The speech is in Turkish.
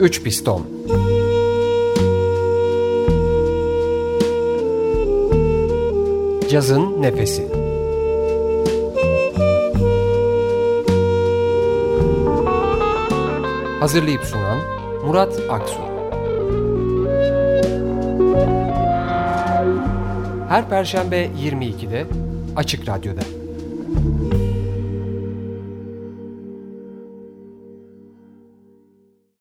3 piston. Cazın Nefesi. Hazırlayıp sunan Murat Aksu. Her perşembe 22'de Açık Radyo'da.